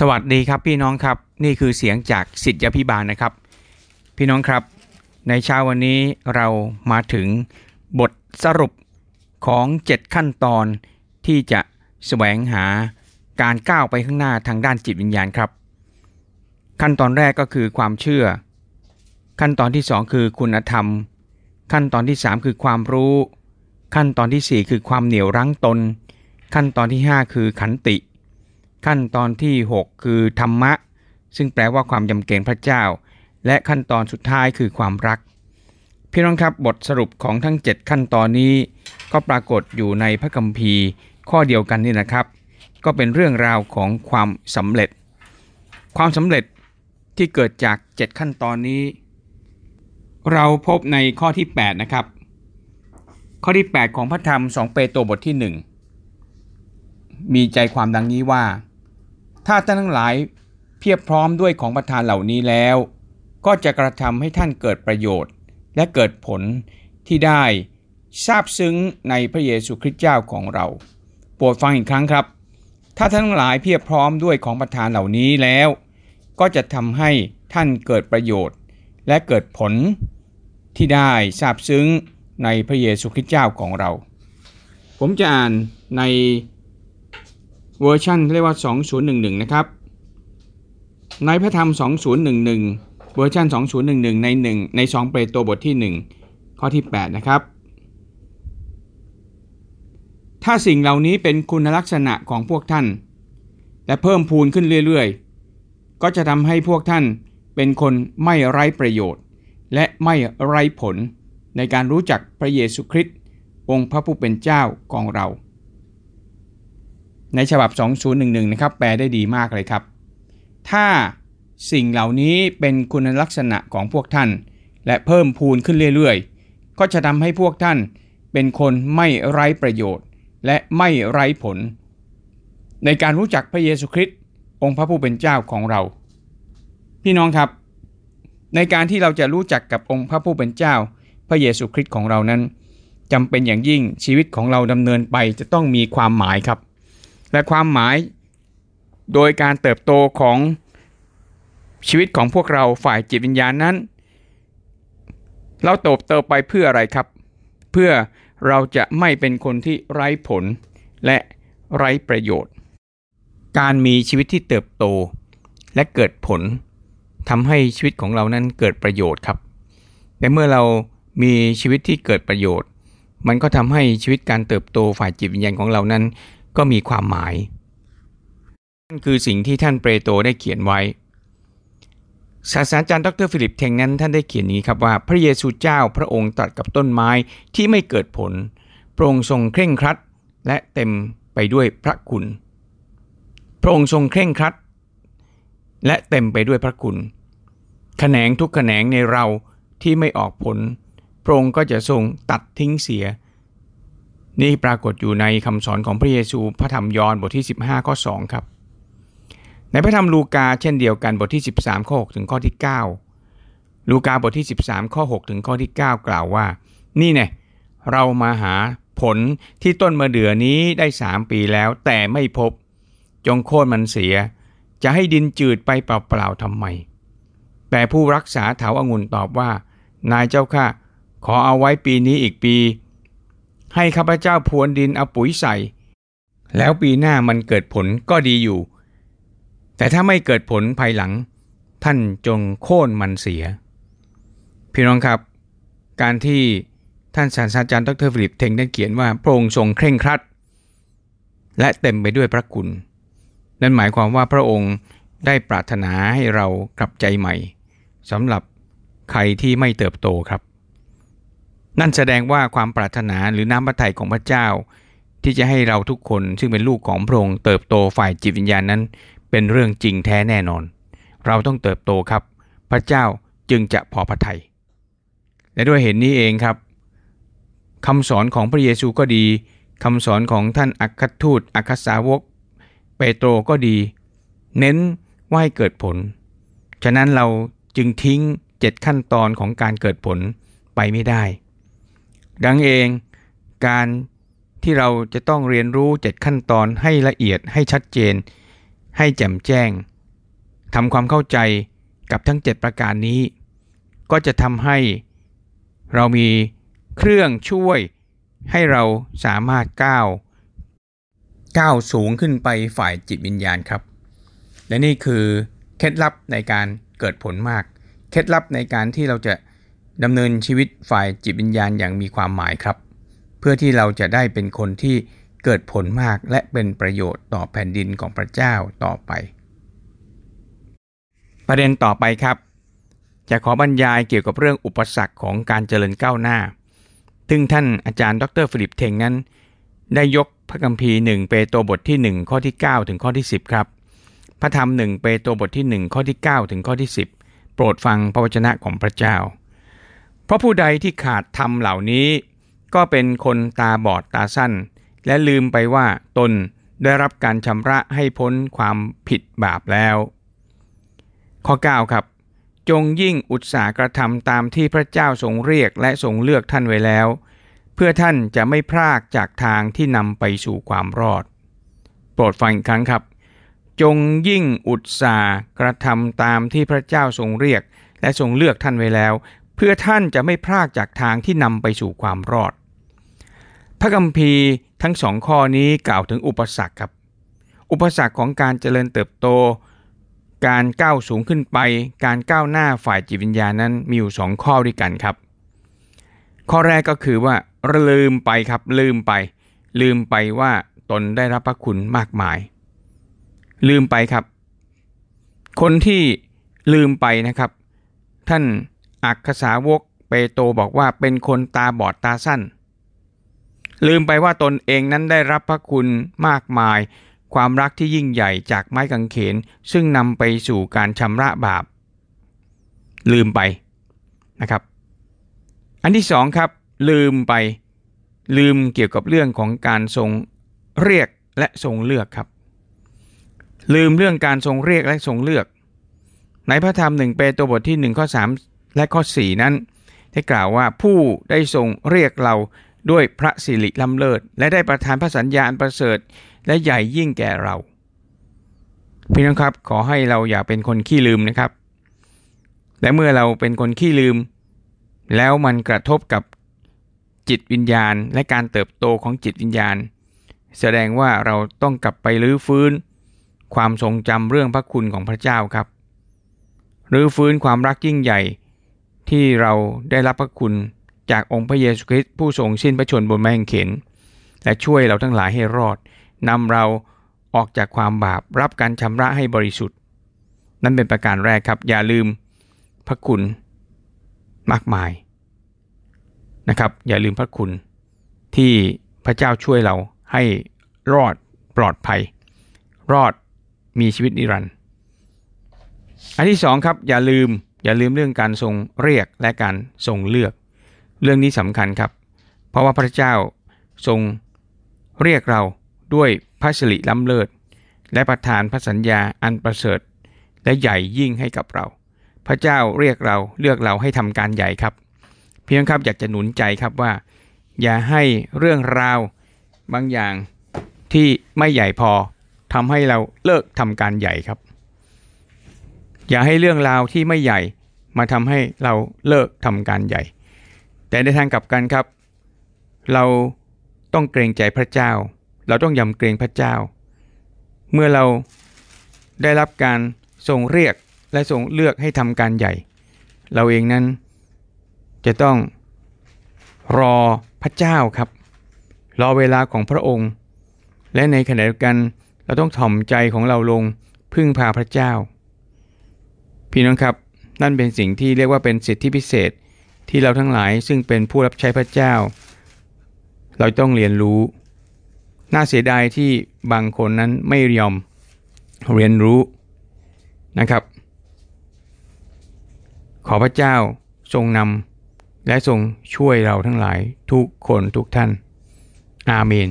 สวัสดีครับพี่น้องครับนี่คือเสียงจากสิทธิพิบาลนะครับ พี่น้องครับ ในเช้าวันนี้เรามาถึงบทสรุปของ 7 ขั้นตอนที่จะแสวงหาการก้าวไปข้างหน้าทางด้านจิตวิญญาณครับ ขั้นตอนแรกก็คือความเชื่อ ขั้นตอนที่ 2 คือคุณธรรม ขั้นตอนที่ 3 คือความรู้ ขั้นตอนที่ 4 คือความเหนี่ยวรั้งตน ขั้นตอนที่ 5 คือขันติ ขั้นตอนที่ 6 คือธรรมะ ซึ่งแปลว่าความยำเกรงพระเจ้า และขั้นตอนสุดท้ายคือความรัก พี่น้องครับบทสรุปของทั้ง 7 ขั้นตอนนี้ ก็ปรากฏอยู่ในพระคัมภีร์ ข้อเดียวกันนี่นะครับ ก็เป็นเรื่องราวของความสำเร็จ ความสำเร็จที่เกิดจาก 7 ขั้นตอนนี้ เราพบในข้อที่ 8 นะครับ ข้อที่ 8 ของพระธรรม 2 เปโตรบทที่ 1 มีใจความดังนี้ว่า ถ้าท่านทั้งหลายเพียบพร้อมด้วยของประทานเหล่านี้แล้ว ก็จะกระทำให้ท่านเกิดประโยชน์ และเกิดผลที่ได้ทราบซึ้งในพระเยซูคริสต์เจ้าของเรา โปรดฟังอีกครั้งครับ ถ้าท่านทั้งหลายเพียบพร้อมด้วยของประทานเหล่านี้แล้ว ก็จะทำให้ท่านเกิดประโยชน์ และเกิดผลที่ได้ซาบซึ้งในพระเยซูคริสต์เจ้าของเรา ผมจะอ่านใน เวอร์ชันเรียกว่า 2011 นะครับ ในพระธรรม 2011 เวอร์ชัน2011 ใน 1 ใน 2 เปโตรบทที่ 1 ข้อที่ 8 นะครับ ถ้าสิ่งเหล่านี้เป็นคุณลักษณะของพวกท่าน และเพิ่มพูนขึ้นเรื่อยๆ ก็จะทำให้พวกท่านเป็นคนไม่ไร้ประโยชน์ และไม่ไร้ผลในการรู้จักพระเยซูคริสต์องค์พระผู้เป็นเจ้าของเรา ในฉบับ 2011 นะครับ แปลได้ดีมากเลยครับ ถ้าสิ่งเหล่านี้เป็นคุณลักษณะของพวกท่าน และเพิ่มพูนขึ้นเรื่อยๆ ก็จะทำให้พวกท่านเป็นคนไม่ไร้ประโยชน์ และไม่ไร้ผล ในการรู้จักพระเยซูคริสต์องค์พระผู้เป็นเจ้าของเรา พี่น้องครับ ในการที่เราจะรู้จักกับองค์พระผู้เป็นเจ้า พระเยซูคริสต์ของเรานั้นจำเป็นอย่างยิ่งชีวิตของเราดำเนินไปจะต้องมีความหมายครับ และความหมายโดยการเติบโตของชีวิตของพวกเราฝ่ายจิตวิญญาณนั้น เราโตบโตไปเพื่ออะไรครับ เพื่อเราจะไม่เป็นคนที่ไร้ผลและไร้ประโยชน์ การมีชีวิตที่เติบโตและเกิดผลทำให้ชีวิตของเรานั้นเกิดประโยชน์ครับแต่เมื่อเรามีชีวิตที่เกิดประโยชน์ มันก็ทำให้ชีวิตการเติบโตฝ่ายจิตวิญญาณของเรานั้น ก็มีความหมายนั่นคือสิ่งที่ท่านเปโตรได้เขียนไว้ ศาสตราจารย์ดรฟิลิปเทงนั้นท่านได้เขียนนี้ครับว่าพระเยซูเจ้าพระองค์ตรัสกับต้นไม้ที่ไม่เกิดผลพระองค์ทรงเคร่งครัด และเต็มไปด้วยพระคุณ พระองค์ทรงเคร่งครัด และเต็มไปด้วยพระคุณแขนงทุกแขนงในเราที่ไม่ออกผล พระองค์ก็จะทรงตัดทิ้งเสีย นี่ปรากฏอยู่ในคำสอนของพระเยซูพระธรรมยอห์นบทที่ 15ข้อ2ครับ ในพระธรรมลูกาเช่นเดียวกันบทที่ 13ข้อ6ถึงข้อที่ 9 ลูกาบทที่ 13ข้อ6ถึงข้อที่ 9 กล่าวว่า นี่เนี่ยเรามาหาผลที่ต้นมะเดื่อนี้ได้ 3 ปีแล้ว แต่ไม่พบ จงโค่นมันเสีย จะให้ดินจืดไปเปล่าๆทำไม แต่ผู้รักษาเถาอางุ่นตอบว่า นายเจ้าข้าขอเอาไว้ปีนี้อีกปี ให้ข้าพเจ้าพรวนดินเอาปุ๋ยใส่ แล้วปีหน้ามันเกิดผลก็ดีอยู่ แต่ถ้าไม่เกิดผลภายหลัง ท่านจงโค่นมันเสีย พี่น้องครับ การที่ท่านศาสตราจารย์ดรฟิลิปเทงได้เขียนว่าพระองค์ทรงเคร่งครัด และเต็มไปด้วยพระคุณ นั่นหมายความว่าพระองค์ได้ปรารถนาให้เรากลับใจใหม่สำหรับใครที่ไม่เติบโตครับ นั่นแสดงว่าความปรารถนาหรือน้ำพระทัยของพระเจ้า ที่จะให้เราทุกคนซึ่งเป็นลูกของพระองค์เติบโตฝ่ายจิตวิญญาณนั้น เป็นเรื่องจริงแท้แน่นอน เราต้องเติบโตครับ พระเจ้าจึงจะพอพระทัยและด้วยเหตุนนี้เองครับคำสอนของพระเยซูก็ดีคำสอนของท่านอัครทูตอัคสาวก เปโตรก็ดี เน้นว่าให้เกิดผล ฉะนั้นเราจึงทิ้งเจ็ดขั้นตอนของการเกิดผลไปไม่ได้ ดังเองการที่เราจะต้องเรียนรู้เจ็ดขั้นตอนให้ละเอียดให้ชัดเจน ให้แจ่มแจ้งทำความเข้าใจกับทั้ง 7 ประการนี้ ก็จะทำให้เรามีเครื่องช่วยให้เราสามารถก้าวก้าวสูงขึ้นไปฝ่ายจิตวิญญาณครับ และนี่คือเคล็ดลับในการเกิดผลมาก เคล็ดลับในการที่เราจะ ดำเนินชีวิตฝ่ายจิตวิญญาณอย่างมีความหมายครับ เพื่อที่เราจะได้เป็นคนที่เกิดผลมากและเป็นประโยชน์ต่อแผ่นดินของพระเจ้าต่อไป ประเด็นต่อไปครับ จะขอบรรยายเกี่ยวกับเรื่องอุปสรรคของการเจริญก้าวหน้า ซึ่งท่านอาจารย์ดรฟิลิปเทงนั้น ได้ยกพระคัมภีร์1เปโตรบทที่ 1 ข้อที่ 9 ถึงข้อที่ 10 ครับ พระธรรม1เปโตรบทที่ 1 ข้อที่ 9 ถึงข้อที่ 10 โปรดฟังพระวจนะของพระเจ้า เพราะผู้ใดที่ขาดธรรมเหล่านี้ ก็เป็นคนตาบอดตาสั้น และลืมไปว่าตนได้รับการชำระให้พ้นความผิดบาปแล้ว ข้อ 9 ครับ จงยิ่งอุตสาหกระทำตามที่พระเจ้าทรงเรียกและทรงเลือกท่านไว้แล้ว เพื่อท่านจะไม่พลากจากทางที่นำไปสู่ความรอด โปรดฟังอีกครั้งครับ จงยิ่งอุตสาหกระทำตามที่พระเจ้าทรงเรียกและทรงเลือกท่านไว้แล้ว เพื่อท่านจะไม่พลากจากทางที่นำไปสู่ความรอด พระคัมภีร์ทั้งสองข้อนี้กล่าวถึงอุปสรรคครับ อุปสรรคของการเจริญเติบโต การก้าวสูงขึ้นไป การก้าวหน้าฝ่ายจิตวิญญาณนั้นมีอยู่สองข้อด้วยกันครับ ข้อแรกก็คือว่าลืมไปครับลืมไป ลืมไปว่าตนได้รับพระคุณมากมาย ลืมไปครับ คนที่ลืมไปนะครับ ท่าน อักษาวกเปโตบอกว่าเป็นคนตาบอดตาสั้น ลืมไปว่าตนเองนั้นได้รับพระคุณมากมาย ความรักที่ยิ่งใหญ่จากไม้กางเขน ซึ่งนำไปสู่การชำระบาป ลืมไปนะครับ อันที่สองครับ ลืมไป ลืมเกี่ยวกับเรื่องของการทรงเรียกและทรงเลือกครับ ลืมเรื่องการทรงเรียกและทรงเลือกในพระธรรมหนึ่งเปโตรบทที่1ข้อ3 และข้อ 4 นั้น ได้กล่าวว่าผู้ได้ทรงเรียกเราด้วยพระสิริล้ำเลิศ และได้ประทานพระสัญญาอันประเสริฐ และใหญ่ยิ่งแก่เราพี่น้องครับขอให้เราอย่าเป็นคนขี้ลืมนะครับ และเมื่อเราเป็นคนขี้ลืม แล้วมันกระทบกับจิตวิญญาณ และการเติบโตของจิตวิญญาณ แสดงว่าเราต้องกลับไปรื้อฟื้น ความทรงจำเรื่องพระคุณของพระเจ้าครับรื้อฟื้นความรักยิ่งใหญ่ ที่เราได้รับพระคุณจากองค์พระเยซูคริสต์ผู้ทรงสิ้นพระชนบนไม้กางเขนและช่วยเราทั้งหลายให้รอดนำเราออกจากความบาปรับการชำระให้บริสุทธิ์ นั่นเป็นประการแรกครับ อย่าลืมพระคุณมากมายนะครับ อย่าลืมพระคุณที่พระเจ้าช่วยเราให้รอดปลอดภัย รอดมีชีวิตนิรันดร์อันที่สองครับ อย่าลืม อย่าลืมเรื่องการทรงเรียกและการทรงเลือก เรื่องนี้สำคัญครับ เพราะว่าพระเจ้าทรงเรียกเราด้วยพระสิริล้ำเลิศ และประทานพระสัญญาอันประเสริฐ และใหญ่ยิ่งให้กับเรา พระเจ้าเรียกเราเลือกเราให้ทำการใหญ่ครับ เพียงครับอยากจะหนุนใจครับว่า อย่าให้เรื่องราวบางอย่างที่ไม่ใหญ่พอทำให้เราเลิกทำการใหญ่ครับ อย่าให้เรื่องราวที่ไม่ใหญ่มาทำให้เราเลิกทำการใหญ่ แต่ในทางกลับกันครับ เราต้องเกรงใจพระเจ้า เราต้องยำเกรงพระเจ้า เมื่อเราได้รับการทรงเรียกและทรงเลือกให้ทำการใหญ่ เราเองนั้นจะต้องรอพระเจ้าครับ รอเวลาของพระองค์ และในขณะเดียวกันเราต้องถ่อมใจของเราลงพึ่งพาพระเจ้า พี่น้องครับ นั่นเป็นสิ่งที่เรียกว่าเป็นสิทธิพิเศษที่เราทั้งหลายซึ่งเป็นผู้รับใช้พระเจ้า เราต้องเรียนรู้ น่าเสียดายที่บางคนนั้นไม่ยอมเรียนรู้นะครับ ขอพระเจ้าทรงนำและทรงช่วยเราทั้งหลายทุกคนทุกท่าน อาเมน